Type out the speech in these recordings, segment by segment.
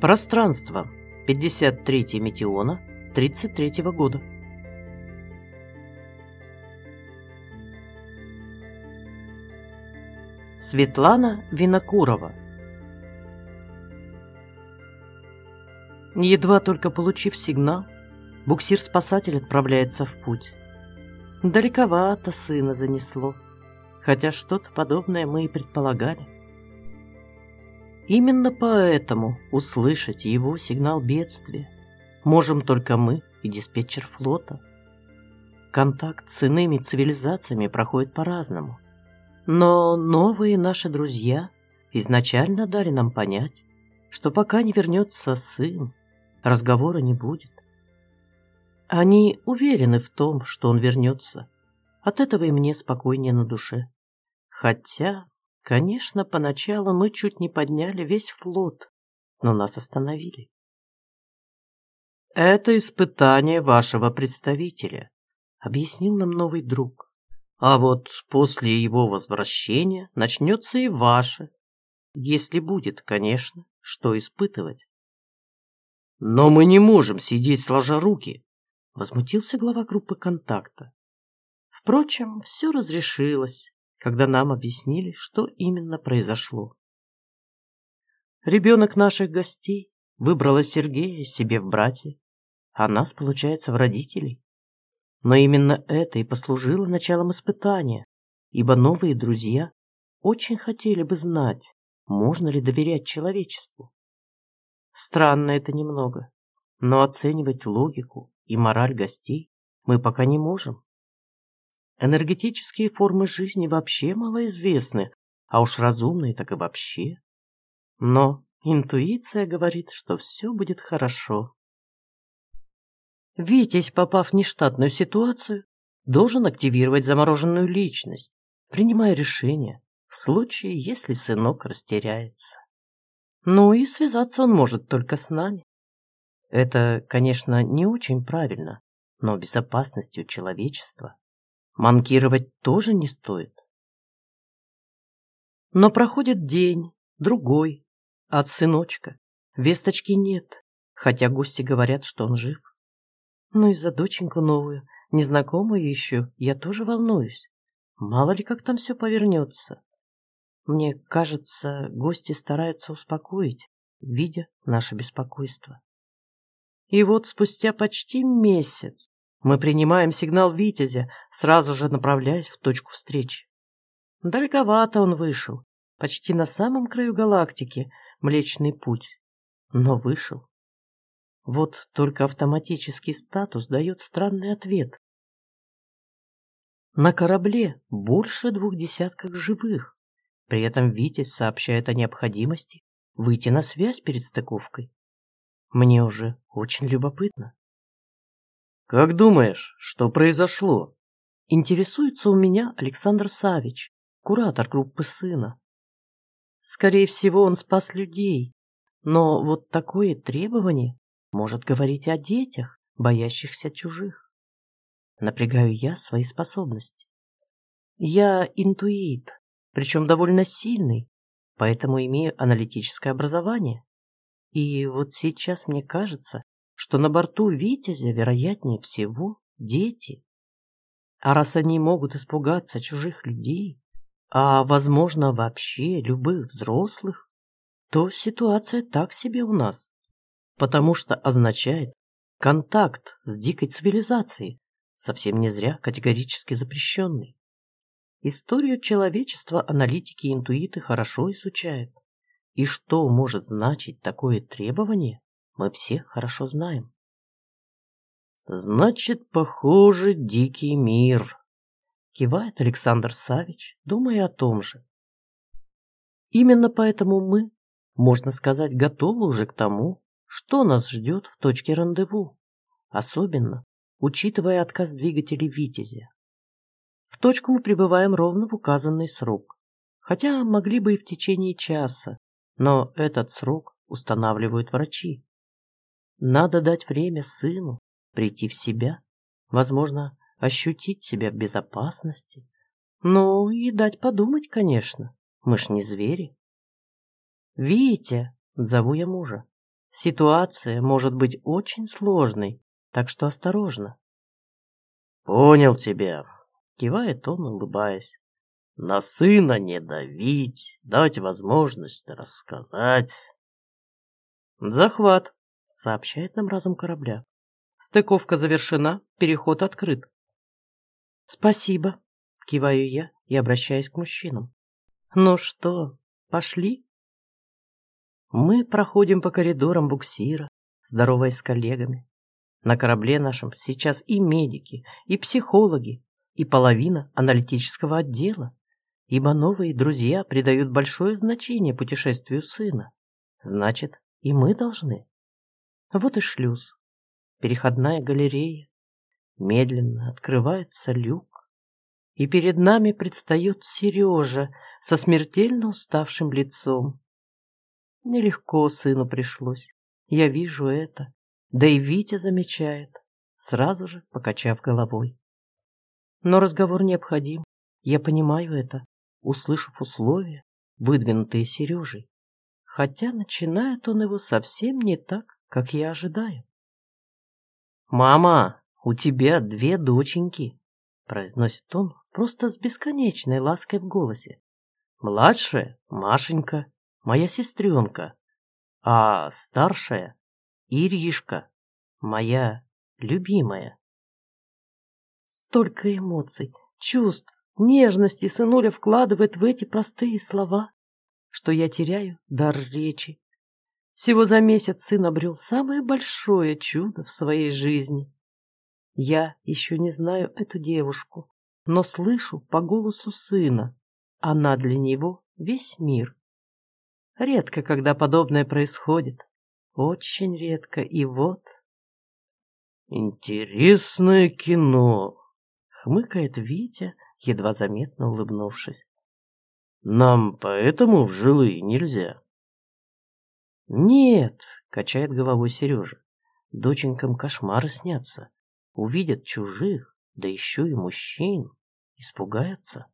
Пространство. 53 Метеона 33 года. Светлана Винокурова Едва только получив сигнал, буксир-спасатель отправляется в путь. Далековато сына занесло, хотя что-то подобное мы и предполагали. Именно поэтому услышать его сигнал бедствия можем только мы и диспетчер флота. Контакт с иными цивилизациями проходит по-разному. Но новые наши друзья изначально дали нам понять, что пока не вернется сын, разговора не будет. Они уверены в том, что он вернется. От этого и мне спокойнее на душе. Хотя, конечно, поначалу мы чуть не подняли весь флот, но нас остановили. «Это испытание вашего представителя», — объяснил нам новый друг. «А вот после его возвращения начнется и ваше, если будет, конечно, что испытывать». «Но мы не можем сидеть сложа руки», — возмутился глава группы контакта. Впрочем, все разрешилось, когда нам объяснили, что именно произошло. Ребенок наших гостей выбрала Сергея себе в братья, а нас, получается, в родителей. Но именно это и послужило началом испытания, ибо новые друзья очень хотели бы знать, можно ли доверять человечеству. Странно это немного, но оценивать логику и мораль гостей мы пока не можем. Энергетические формы жизни вообще малоизвестны, а уж разумные так и вообще. Но интуиция говорит, что все будет хорошо. Витязь, попав в нештатную ситуацию, должен активировать замороженную личность, принимая решение в случае, если сынок растеряется. Ну и связаться он может только с нами. Это, конечно, не очень правильно, но безопасностью человечества манкировать тоже не стоит. Но проходит день, другой, от сыночка весточки нет, хотя гости говорят, что он жив. Ну и за доченьку новую, незнакомую еще, я тоже волнуюсь. Мало ли как там все повернется. Мне кажется, гости стараются успокоить, видя наше беспокойство. И вот спустя почти месяц мы принимаем сигнал Витязя, сразу же направляясь в точку встречи. Далековато он вышел, почти на самом краю галактики, Млечный Путь, но вышел. Вот только автоматический статус дает странный ответ. На корабле больше двух десятков живых. При этом Витязь сообщает о необходимости выйти на связь перед стыковкой. Мне уже очень любопытно. «Как думаешь, что произошло?» Интересуется у меня Александр Савич, куратор группы сына. Скорее всего, он спас людей, но вот такое требование может говорить о детях, боящихся чужих. Напрягаю я свои способности. Я интуит, причем довольно сильный, поэтому имею аналитическое образование. И вот сейчас мне кажется, что на борту Витязя, вероятнее всего, дети. А раз они могут испугаться чужих людей, а, возможно, вообще любых взрослых, то ситуация так себе у нас, потому что означает контакт с дикой цивилизацией, совсем не зря категорически запрещенный. Историю человечества аналитики и интуиты хорошо изучают. И что может значить такое требование, мы все хорошо знаем. Значит, похоже, дикий мир, кивает Александр Савич, думая о том же. Именно поэтому мы, можно сказать, готовы уже к тому, что нас ждет в точке рандеву, особенно учитывая отказ двигателей «Витязя». В точку мы прибываем ровно в указанный срок, хотя могли бы и в течение часа, но этот срок устанавливают врачи. Надо дать время сыну прийти в себя, возможно, ощутить себя в безопасности. Ну и дать подумать, конечно, мы ж не звери. «Витя!» — зову я мужа. Ситуация может быть очень сложной, так что осторожно. Понял тебя, кивает он, улыбаясь. На сына не давить, дать возможность рассказать. Захват, сообщает нам разум корабля. Стыковка завершена, переход открыт. Спасибо, киваю я и обращаюсь к мужчинам. Ну что, пошли? Мы проходим по коридорам буксира, здороваясь с коллегами. На корабле нашем сейчас и медики, и психологи, и половина аналитического отдела, ибо новые друзья придают большое значение путешествию сына. Значит, и мы должны. Вот и шлюз. Переходная галерея. Медленно открывается люк. И перед нами предстает Сережа со смертельно уставшим лицом. Нелегко сыну пришлось. Я вижу это. Да и Витя замечает, сразу же покачав головой. Но разговор необходим. Я понимаю это, услышав условия, выдвинутые Сережей. Хотя начинает он его совсем не так, как я ожидаю. «Мама, у тебя две доченьки», — произносит он просто с бесконечной лаской в голосе. «Младшая — Машенька, моя сестренка, а старшая — Иришка, моя любимая. Столько эмоций, чувств, нежности сынуля вкладывает в эти простые слова, что я теряю дар речи. Всего за месяц сын обрел самое большое чудо в своей жизни. Я еще не знаю эту девушку, но слышу по голосу сына. Она для него весь мир. Редко, когда подобное происходит. Очень редко. И вот... «Интересное кино», — хмыкает Витя, едва заметно улыбнувшись. «Нам поэтому в жилые нельзя». «Нет», — качает головой Сережа, — «доченькам кошмары снятся. Увидят чужих, да еще и мужчин, испугаются».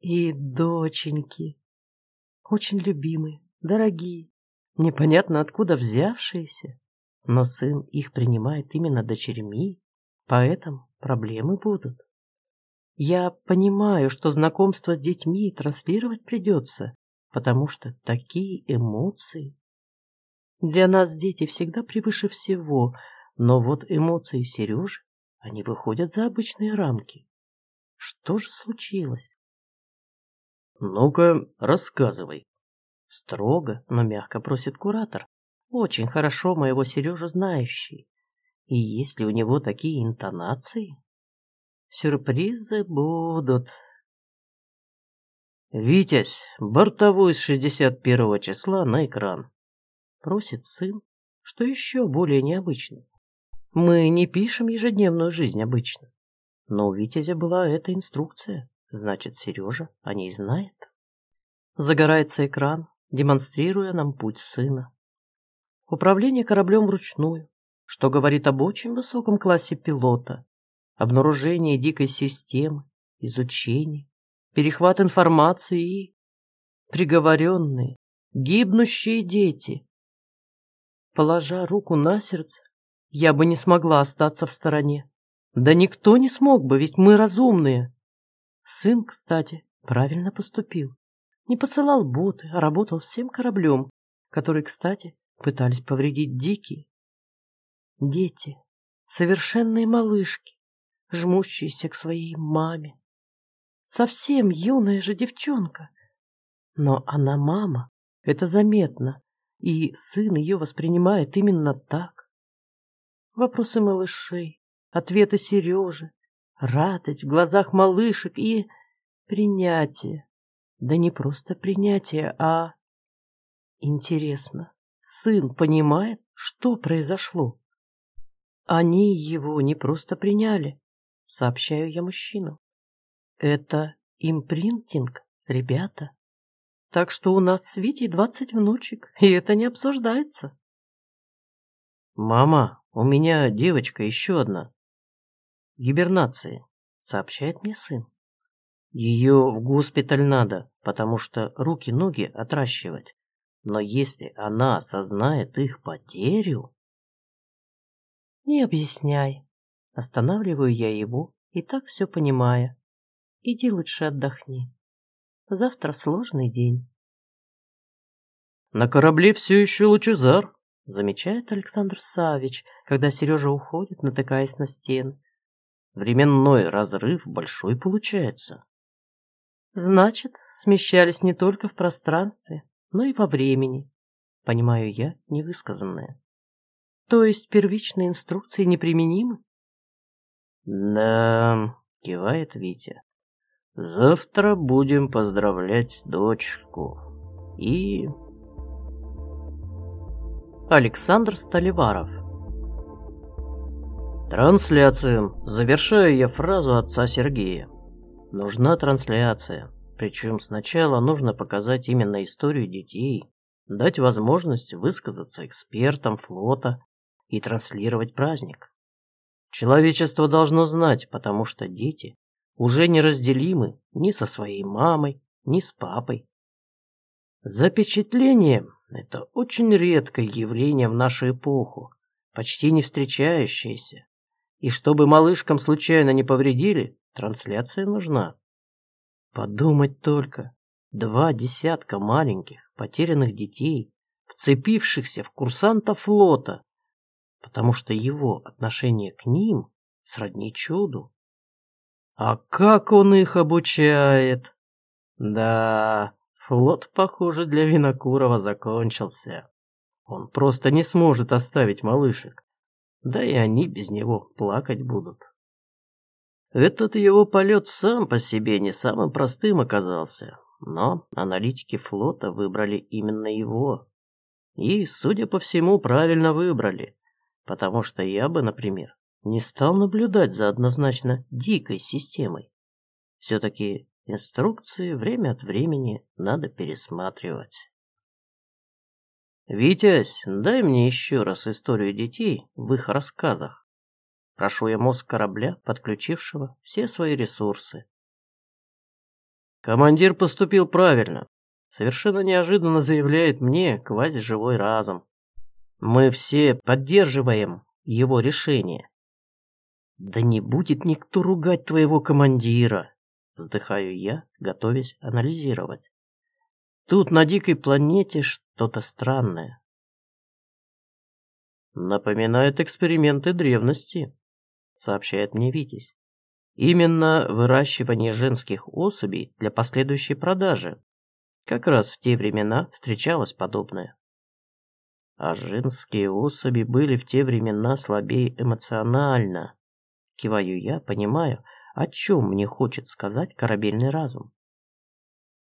«И доченьки», очень любимые, дорогие, непонятно откуда взявшиеся, но сын их принимает именно дочерьми, поэтому проблемы будут. Я понимаю, что знакомство с детьми транслировать придется, потому что такие эмоции. Для нас дети всегда превыше всего, но вот эмоции Сережи, они выходят за обычные рамки. Что же случилось? «Ну-ка, рассказывай». Строго, но мягко просит куратор, очень хорошо моего Сережу знающий. И если у него такие интонации, сюрпризы будут. «Витязь, бортовой с 61 числа на экран», — просит сын, что еще более необычно. Мы не пишем ежедневную жизнь обычно, но у Витязя была эта инструкция. Значит, Сережа о ней знает. Загорается экран, демонстрируя нам путь сына. Управление кораблем вручную, что говорит об очень высоком классе пилота, обнаружение дикой системы, изучение, перехват информации и приговоренные, гибнущие дети. Положа руку на сердце, я бы не смогла остаться в стороне. Да никто не смог бы, ведь мы разумные. Сын, кстати, правильно поступил. Не посылал боты, а работал всем кораблем, который, кстати, пытались повредить дикие. Дети, совершенные малышки, жмущиеся к своей маме. Совсем юная же девчонка. Но она мама, это заметно, и сын ее воспринимает именно так. Вопросы малышей, ответы Сережи, радость в глазах малышек и принятие. Да не просто принятие, а... Интересно, сын понимает, что произошло? Они его не просто приняли, сообщаю я мужчинам. Это импринтинг, ребята. Так что у нас с Витей двадцать внучек, и это не обсуждается. «Мама, у меня девочка еще одна», гибернации, сообщает мне сын. Ее в госпиталь надо, потому что руки-ноги отращивать. Но если она осознает их потерю... Не объясняй. Останавливаю я его, и так все понимая. Иди лучше отдохни. Завтра сложный день. На корабле все еще лучезар, замечает Александр Савич, когда Сережа уходит, натыкаясь на стены. Временной разрыв большой получается. Значит, смещались не только в пространстве, но и во времени. Понимаю я невысказанное. То есть первичные инструкции неприменимы? Да, кивает Витя. Завтра будем поздравлять дочку. И Александр Столиваров. Трансляция. Завершаю я фразу отца Сергея. Нужна трансляция. Причем сначала нужно показать именно историю детей, дать возможность высказаться экспертам флота и транслировать праздник. Человечество должно знать, потому что дети уже неразделимы ни со своей мамой, ни с папой. Запечатление это очень редкое явление в нашу эпоху, почти не встречающееся. И чтобы малышкам случайно не повредили, трансляция нужна. Подумать только, два десятка маленьких потерянных детей, вцепившихся в курсанта флота, потому что его отношение к ним сродни чуду. А как он их обучает? Да, Флот, похоже, для Винокурова закончился. Он просто не сможет оставить малышек. Да и они без него плакать будут. Этот его полет сам по себе не самым простым оказался, но аналитики флота выбрали именно его. И, судя по всему, правильно выбрали, потому что я бы, например, не стал наблюдать за однозначно дикой системой. Все-таки Инструкции время от времени надо пересматривать. «Витязь, дай мне еще раз историю детей в их рассказах. Прошу я мозг корабля, подключившего все свои ресурсы. Командир поступил правильно. Совершенно неожиданно заявляет мне квазиживой разум. Мы все поддерживаем его решение. Да не будет никто ругать твоего командира. Вздыхаю я, готовясь анализировать. Тут на дикой планете что-то странное. Напоминает эксперименты древности, сообщает мне Витязь. Именно выращивание женских особей для последующей продажи. Как раз в те времена встречалось подобное. А женские особи были в те времена слабее эмоционально. Киваю я, понимаю, о чем мне хочет сказать корабельный разум.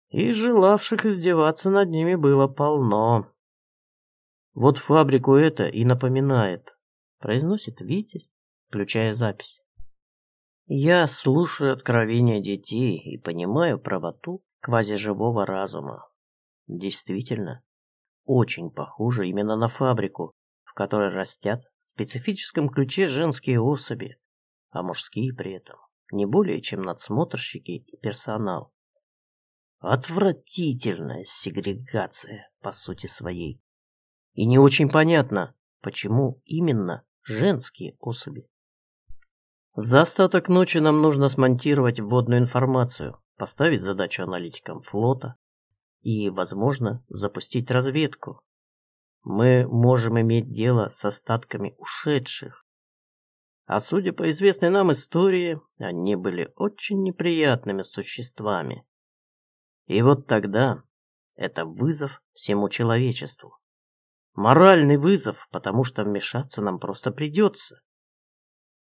И желавших издеваться над ними было полно. Вот фабрику это и напоминает, произносит Витязь, включая запись. Я слушаю откровения детей и понимаю правоту квазиживого разума. Действительно, очень похоже именно на фабрику, в которой растят в специфическом ключе женские особи, а мужские при этом не более чем надсмотрщики и персонал. Отвратительная сегрегация по сути своей. И не очень понятно, почему именно женские особи. За остаток ночи нам нужно смонтировать вводную информацию, поставить задачу аналитикам флота и, возможно, запустить разведку. Мы можем иметь дело с остатками ушедших, а судя по известной нам истории, они были очень неприятными существами. И вот тогда это вызов всему человечеству. Моральный вызов, потому что вмешаться нам просто придется.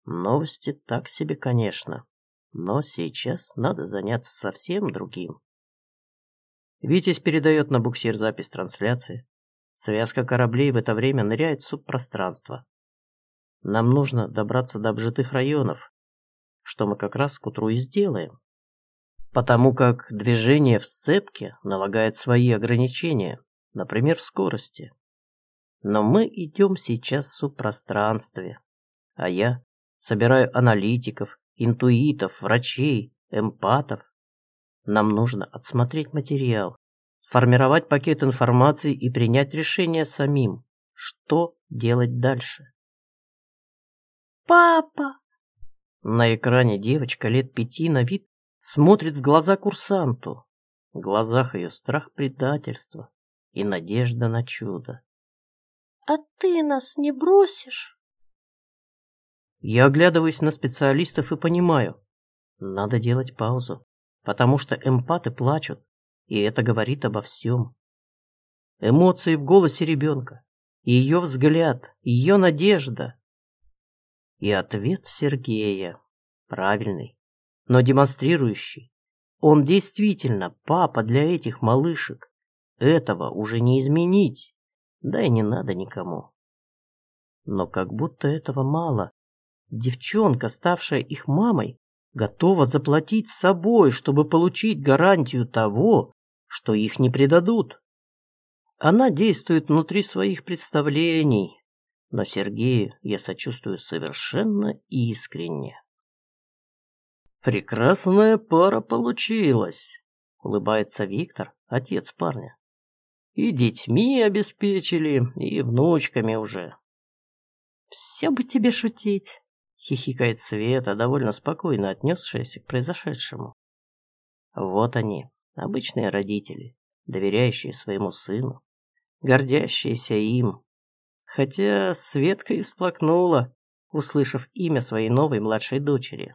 Новости так себе, конечно, но сейчас надо заняться совсем другим. Витязь передает на буксир запись трансляции. Связка кораблей в это время ныряет в субпространство, нам нужно добраться до обжитых районов, что мы как раз к утру и сделаем. Потому как движение в сцепке налагает свои ограничения, например, в скорости. Но мы идем сейчас в субпространстве, а я собираю аналитиков, интуитов, врачей, эмпатов. Нам нужно отсмотреть материал, сформировать пакет информации и принять решение самим, что делать дальше. «Папа!» На экране девочка лет пяти на вид смотрит в глаза курсанту. В глазах ее страх предательства и надежда на чудо. «А ты нас не бросишь?» Я оглядываюсь на специалистов и понимаю, надо делать паузу, потому что эмпаты плачут, и это говорит обо всем. Эмоции в голосе ребенка, ее взгляд, ее надежда. И ответ Сергея правильный, но демонстрирующий. Он действительно папа для этих малышек. Этого уже не изменить, да и не надо никому. Но как будто этого мало. Девчонка, ставшая их мамой, готова заплатить собой, чтобы получить гарантию того, что их не предадут. Она действует внутри своих представлений, но Сергею я сочувствую совершенно искренне. «Прекрасная пара получилась», — улыбается Виктор, отец парня. «И детьми обеспечили, и внучками уже». «Все бы тебе шутить», — хихикает Света, довольно спокойно отнесшаяся к произошедшему. Вот они, обычные родители, доверяющие своему сыну, гордящиеся им. Хотя Светка и всплакнула, услышав имя своей новой младшей дочери.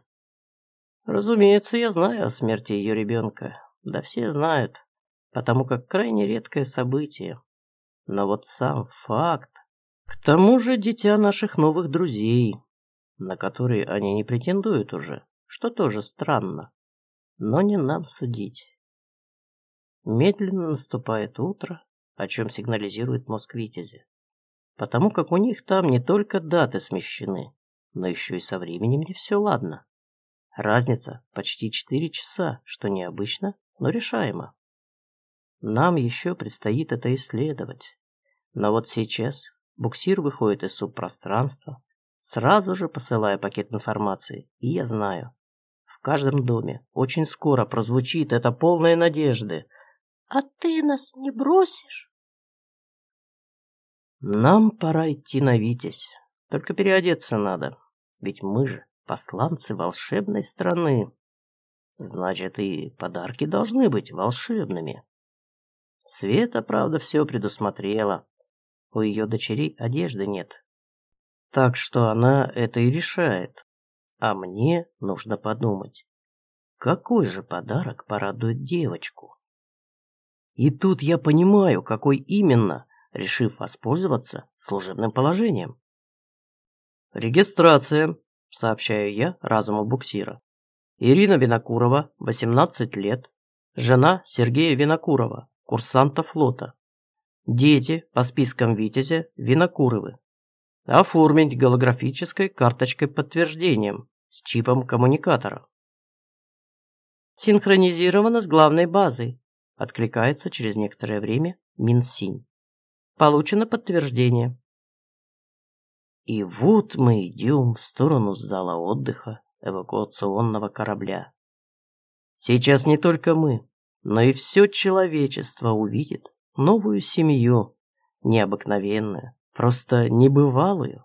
Разумеется, я знаю о смерти ее ребенка. Да все знают, потому как крайне редкое событие. Но вот сам факт. К тому же дитя наших новых друзей, на которые они не претендуют уже, что тоже странно. Но не нам судить. Медленно наступает утро, о чем сигнализирует мозг Витязи. Потому как у них там не только даты смещены, но еще и со временем не все ладно. Разница почти 4 часа, что необычно, но решаемо. Нам еще предстоит это исследовать. Но вот сейчас буксир выходит из субпространства, сразу же посылая пакет информации, и я знаю, в каждом доме очень скоро прозвучит это полное надежды. «А ты нас не бросишь?» Нам пора идти на Витязь, только переодеться надо, ведь мы же посланцы волшебной страны. Значит, и подарки должны быть волшебными. Света, правда, все предусмотрела. У ее дочерей одежды нет. Так что она это и решает. А мне нужно подумать, какой же подарок порадует девочку. И тут я понимаю, какой именно, решив воспользоваться служебным положением. Регистрация, сообщаю я разуму буксира. Ирина Винокурова, 18 лет, жена Сергея Винокурова, курсанта флота. Дети по спискам Витязя Винокуровы. Оформить голографической карточкой подтверждением с чипом коммуникатора. Синхронизировано с главной базой. Откликается через некоторое время Минсинь. Получено подтверждение. И вот мы идем в сторону зала отдыха эвакуационного корабля. Сейчас не только мы, но и все человечество увидит новую семью, необыкновенную, просто небывалую.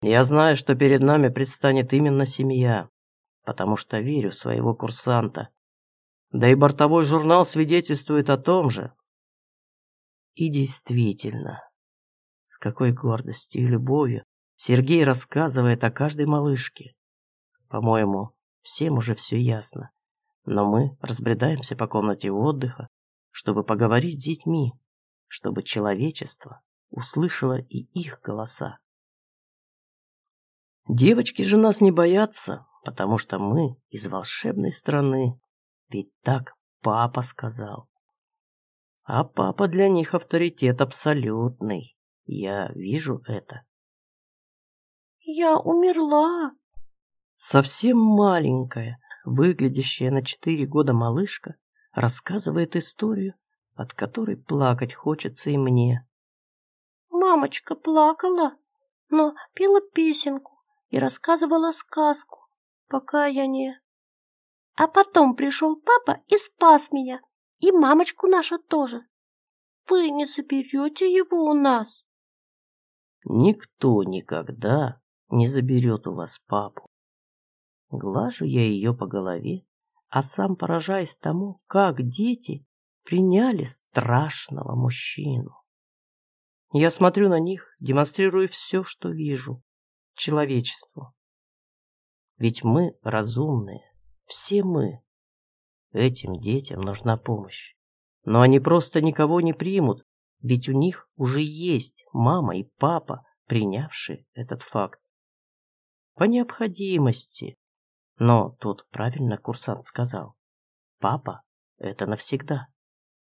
Я знаю, что перед нами предстанет именно семья, потому что верю в своего курсанта. Да и бортовой журнал свидетельствует о том же. И действительно, с какой гордостью и любовью Сергей рассказывает о каждой малышке. По-моему, всем уже все ясно. Но мы разбредаемся по комнате отдыха, чтобы поговорить с детьми, чтобы человечество услышало и их голоса. Девочки же нас не боятся, потому что мы из волшебной страны. Ведь так папа сказал. А папа для них авторитет абсолютный. Я вижу это. Я умерла. Совсем маленькая, выглядящая на четыре года малышка, рассказывает историю, от которой плакать хочется и мне. Мамочка плакала, но пела песенку и рассказывала сказку, пока я не... А потом пришел папа и спас меня, И мамочку нашу тоже. Вы не заберете его у нас? Никто никогда не заберет у вас папу. Глажу я ее по голове, а сам поражаюсь тому, как дети приняли страшного мужчину. Я смотрю на них, демонстрируя все, что вижу, человечеству. Ведь мы разумные, все мы. Этим детям нужна помощь. Но они просто никого не примут, ведь у них уже есть мама и папа, принявшие этот факт. По необходимости. Но тут правильно курсант сказал. Папа — это навсегда.